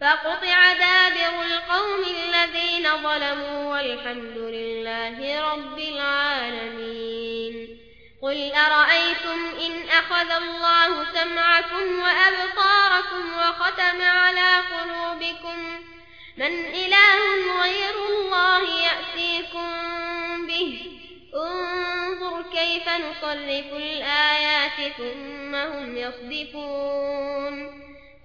فقطع دابر القوم الذين ظلموا والحمد لله رب العالمين. قل أرأيتم إن أخذ الله سمعكم وأبطاركم وختم على قلوبكم؟ من إله غير الله يأتيكم به. انظر كيف نصرف الآيات ثم هم يصدفون.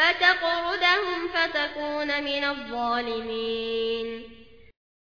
فتطردهم فتكون من الظالمين.